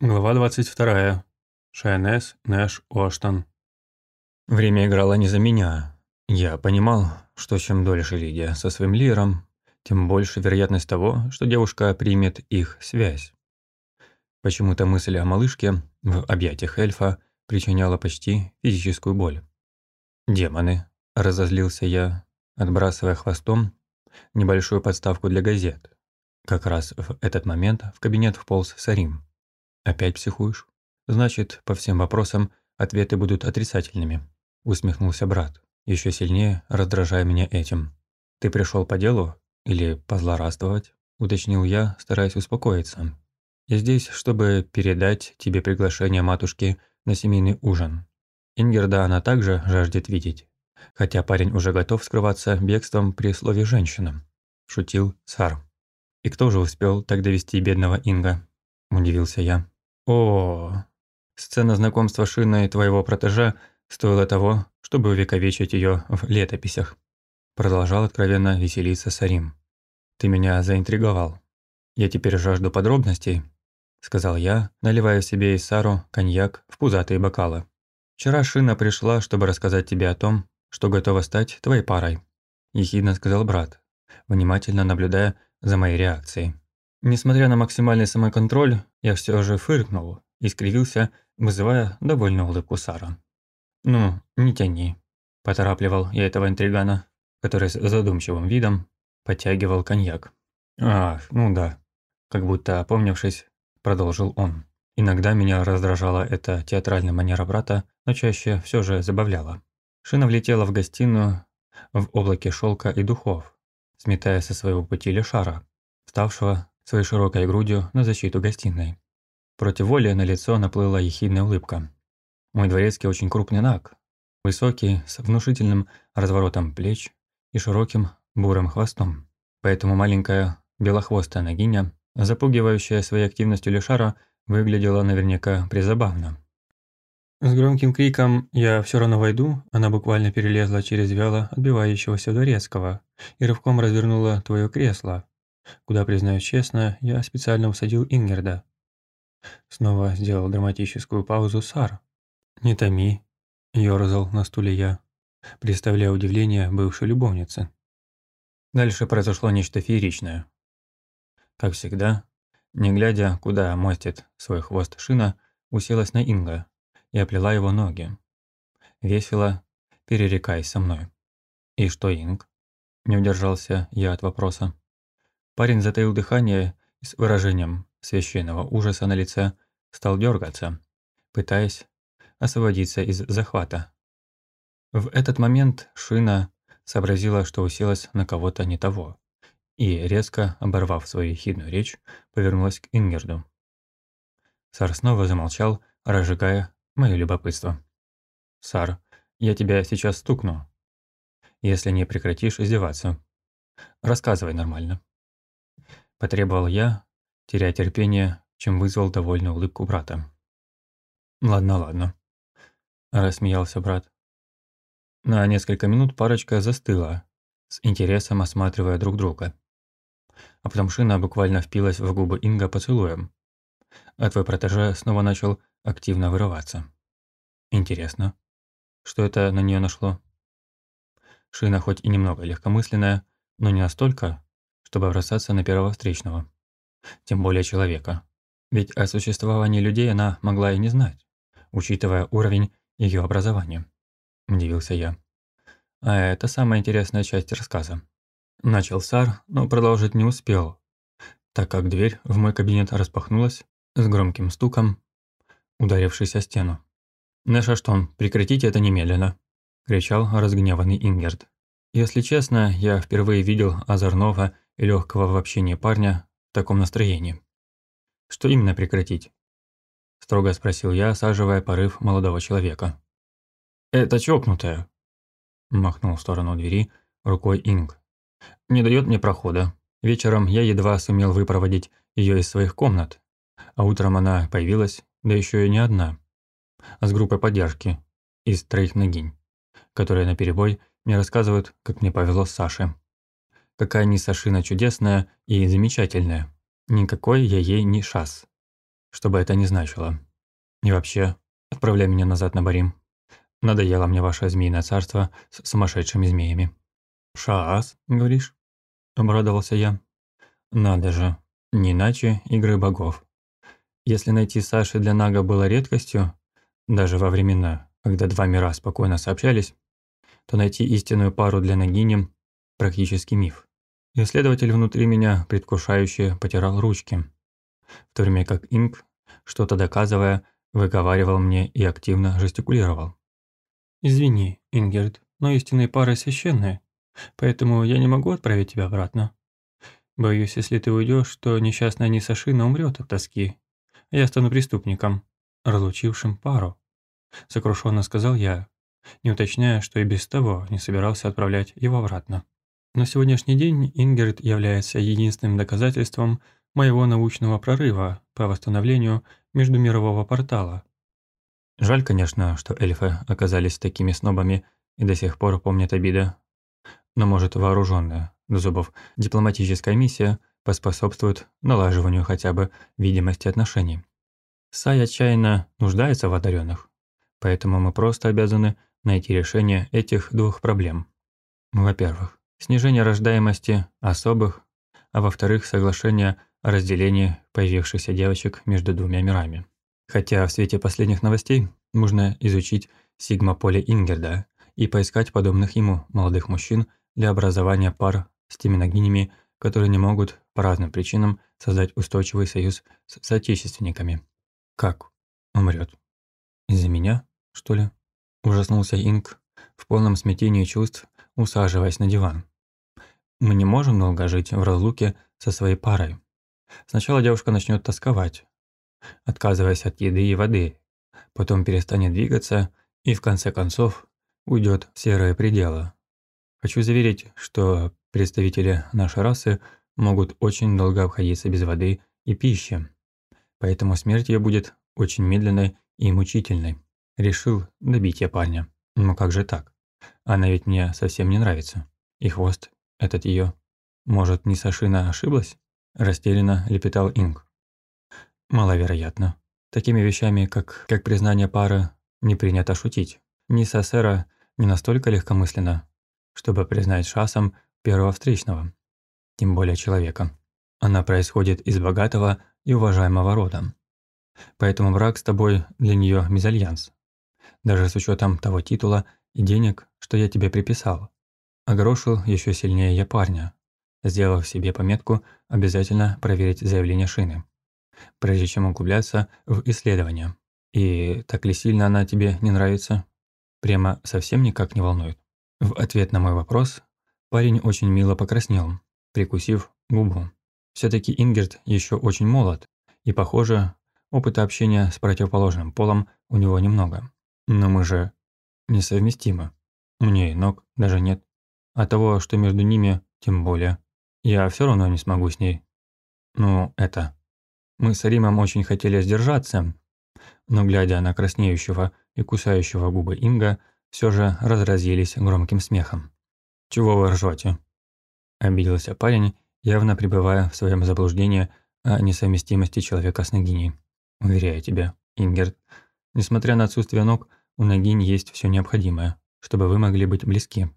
Глава 22. Шайнес Нэш Оштон. Время играло не за меня. Я понимал, что чем дольше Лидия со своим лиром, тем больше вероятность того, что девушка примет их связь. Почему-то мысль о малышке в объятиях эльфа причиняла почти физическую боль. «Демоны», – разозлился я, отбрасывая хвостом небольшую подставку для газет. Как раз в этот момент в кабинет вполз Сарим. «Опять психуешь? Значит, по всем вопросам ответы будут отрицательными», – усмехнулся брат, еще сильнее раздражая меня этим. «Ты пришел по делу или позлорадствовать?» – уточнил я, стараясь успокоиться. «Я здесь, чтобы передать тебе приглашение матушки на семейный ужин. Ингерда она также жаждет видеть, хотя парень уже готов скрываться бегством при слове «женщина», – шутил Сар. «И кто же успел так довести бедного Инга?» – удивился я. О, сцена знакомства Шина и твоего протежа стоила того, чтобы увековечить ее в летописях. Продолжал откровенно веселиться Сарим. Ты меня заинтриговал. Я теперь жажду подробностей, сказал я, наливая себе и Сару коньяк в пузатые бокалы. Вчера Шина пришла, чтобы рассказать тебе о том, что готова стать твоей парой, ехидно сказал брат, внимательно наблюдая за моей реакцией. Несмотря на максимальный самоконтроль, я все же фыркнул и скривился, вызывая довольную улыбку Сара. «Ну, не тяни», – поторапливал я этого интригана, который с задумчивым видом подтягивал коньяк. «Ах, ну да», – как будто опомнившись, продолжил он. Иногда меня раздражала эта театральная манера брата, но чаще все же забавляла. Шина влетела в гостиную в облаке шелка и духов, сметая со своего пути лишара, ставшего своей широкой грудью на защиту гостиной. Против воли на лицо наплыла ехидная улыбка. Мой дворецкий очень крупный наг, высокий, с внушительным разворотом плеч и широким бурым хвостом. Поэтому маленькая белохвостая ногиня, запугивающая своей активностью Лешара, выглядела наверняка призабавно. С громким криком «Я все равно войду!» она буквально перелезла через вяло отбивающегося дворецкого и рывком развернула твое кресло, куда, признаюсь честно, я специально усадил Ингерда. Снова сделал драматическую паузу Сар. «Не томи», – ёрзал на стуле я, представляя удивление бывшей любовницы. Дальше произошло нечто фееричное. Как всегда, не глядя, куда мостит свой хвост шина, уселась на Инга и оплела его ноги. Весело, перерекаясь со мной. «И что, Инг?» – не удержался я от вопроса. Парень затаил дыхание и с выражением священного ужаса на лице стал дергаться, пытаясь освободиться из захвата. В этот момент Шина сообразила, что уселась на кого-то не того, и, резко оборвав свою хидную речь, повернулась к Ингерду. Сар снова замолчал, разжигая мое любопытство. «Сар, я тебя сейчас стукну, если не прекратишь издеваться. Рассказывай нормально». Потребовал я, теряя терпение, чем вызвал довольную улыбку брата. «Ладно, ладно», – рассмеялся брат. На несколько минут парочка застыла, с интересом осматривая друг друга. А потом шина буквально впилась в губы Инга поцелуем. А твой протеже снова начал активно вырываться. Интересно, что это на нее нашло? Шина хоть и немного легкомысленная, но не настолько, чтобы бросаться на первого встречного. Тем более человека. Ведь о существовании людей она могла и не знать, учитывая уровень ее образования. Удивился я. А это самая интересная часть рассказа. Начал Сар, но продолжить не успел, так как дверь в мой кабинет распахнулась с громким стуком, ударившись о стену. «Нэшаштон, прекратите это немедленно!» – кричал разгневанный Ингерт. Если честно, я впервые видел озорного и легкого в общении парня в таком настроении. «Что именно прекратить?» – строго спросил я, осаживая порыв молодого человека. «Это чокнутая», – махнул в сторону двери рукой Инг. «Не дает мне прохода. Вечером я едва сумел выпроводить ее из своих комнат, а утром она появилась, да еще и не одна, а с группой поддержки из троих ногинь, которые наперебой мне рассказывают, как мне повезло с Сашей. Какая Ниса Шина чудесная и замечательная. Никакой я ей не шас. что бы это ни значило. И вообще, отправляй меня назад на Барим. Надоело мне ваше змеиное царство с сумасшедшими змеями». «Шаас, говоришь?» – обрадовался я. «Надо же, не иначе игры богов. Если найти Саши для Нага было редкостью, даже во времена, когда два мира спокойно сообщались, то найти истинную пару для Нагини – практически миф. Исследователь внутри меня предвкушающе потирал ручки, в то время как Инг, что-то доказывая, выговаривал мне и активно жестикулировал. «Извини, Ингерт, но истинные пары священные, поэтому я не могу отправить тебя обратно. Боюсь, если ты уйдешь, то несчастная Нисашина умрет от тоски, а я стану преступником, разлучившим пару», – сокрушенно сказал я, не уточняя, что и без того не собирался отправлять его обратно. На сегодняшний день Ингерт является единственным доказательством моего научного прорыва по восстановлению междумирового портала, Жаль, конечно, что эльфы оказались такими снобами и до сих пор помнят обиды. Но, может, вооруженная до зубов дипломатическая миссия поспособствует налаживанию хотя бы видимости отношений. Сай отчаянно нуждается в одаренных, поэтому мы просто обязаны найти решение этих двух проблем. Во-первых, снижение рождаемости особых, а во-вторых, соглашение о разделении появившихся девочек между двумя мирами. Хотя в свете последних новостей можно изучить сигма-поле Ингерда и поискать подобных ему молодых мужчин для образования пар с теми ногинями, которые не могут по разным причинам создать устойчивый союз с соотечественниками. Как? Умрет? Из-за меня, что ли? Ужаснулся Инг в полном смятении чувств, усаживаясь на диван. Мы не можем долго жить в разлуке со своей парой. Сначала девушка начнет тосковать, отказываясь от еды и воды, потом перестанет двигаться и в конце концов уйдет в серые пределы. Хочу заверить, что представители нашей расы могут очень долго обходиться без воды и пищи, поэтому смерть ее будет очень медленной и мучительной. Решил добить я парня. Но как же так? Она ведь мне совсем не нравится. И хвост этот ее. Может, не Сашина ошиблась? Растерянно лепетал Инг. Маловероятно. Такими вещами, как, как признание пары, не принято шутить. Ни Сассера не настолько легкомысленно, чтобы признать шасом первого встречного, тем более человека. Она происходит из богатого и уважаемого рода. Поэтому брак с тобой для нее мезальянс. Даже с учетом того титула и денег, что я тебе приписал. Огорошил еще сильнее я парня, сделав себе пометку обязательно проверить заявление Шины прежде чем углубляться в исследования. И так ли сильно она тебе не нравится? Прямо совсем никак не волнует. В ответ на мой вопрос парень очень мило покраснел, прикусив губу. все таки Ингерт еще очень молод, и, похоже, опыта общения с противоположным полом у него немного. Но мы же несовместимы. Мне и ног даже нет. А того, что между ними, тем более. Я все равно не смогу с ней. Ну, это... Мы с Римом очень хотели сдержаться, но, глядя на краснеющего и кусающего губы Инга, все же разразились громким смехом. «Чего вы ржете?» – обиделся парень, явно пребывая в своем заблуждении о несовместимости человека с Нагиней. «Уверяю тебя, Ингерт, несмотря на отсутствие ног, у Нагинь есть все необходимое, чтобы вы могли быть близки.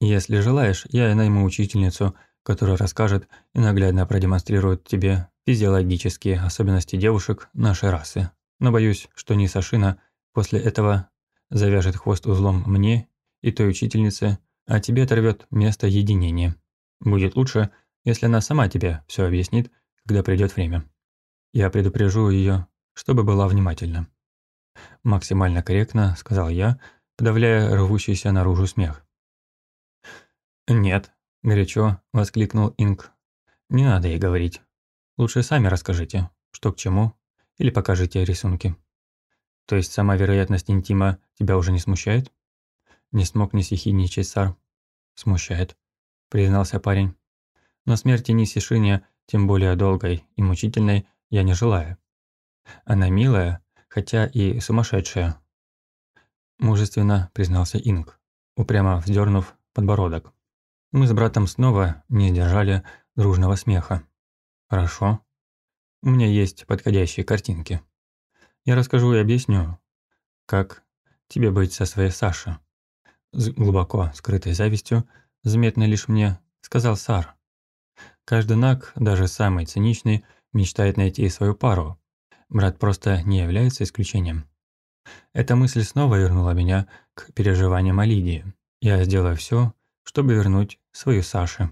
Если желаешь, я найму учительницу, которая расскажет и наглядно продемонстрирует тебе физиологические особенности девушек нашей расы. Но боюсь, что не Сашина после этого завяжет хвост узлом мне и той учительнице, а тебе оторвет место единения. Будет лучше, если она сама тебе все объяснит, когда придет время. Я предупрежу ее, чтобы была внимательна. Максимально корректно, сказал я, подавляя рвущийся наружу смех. «Нет», – горячо воскликнул Инг. «Не надо ей говорить. Лучше сами расскажите, что к чему, или покажите рисунки. То есть сама вероятность интима тебя уже не смущает? Не смог не съехидничать Сар. Смущает, признался парень. Но смерти Нисишине, тем более долгой и мучительной, я не желаю. Она милая, хотя и сумасшедшая. Мужественно признался Инг, упрямо вздернув подбородок. Мы с братом снова не сдержали дружного смеха. Хорошо. У меня есть подходящие картинки. Я расскажу и объясню, как тебе быть со своей Сашей. С глубоко скрытой завистью, заметной лишь мне, сказал Сар. Каждый наг, даже самый циничный, мечтает найти свою пару. Брат просто не является исключением. Эта мысль снова вернула меня к переживаниям о Лидии. Я сделаю все, чтобы вернуть свою Сашу.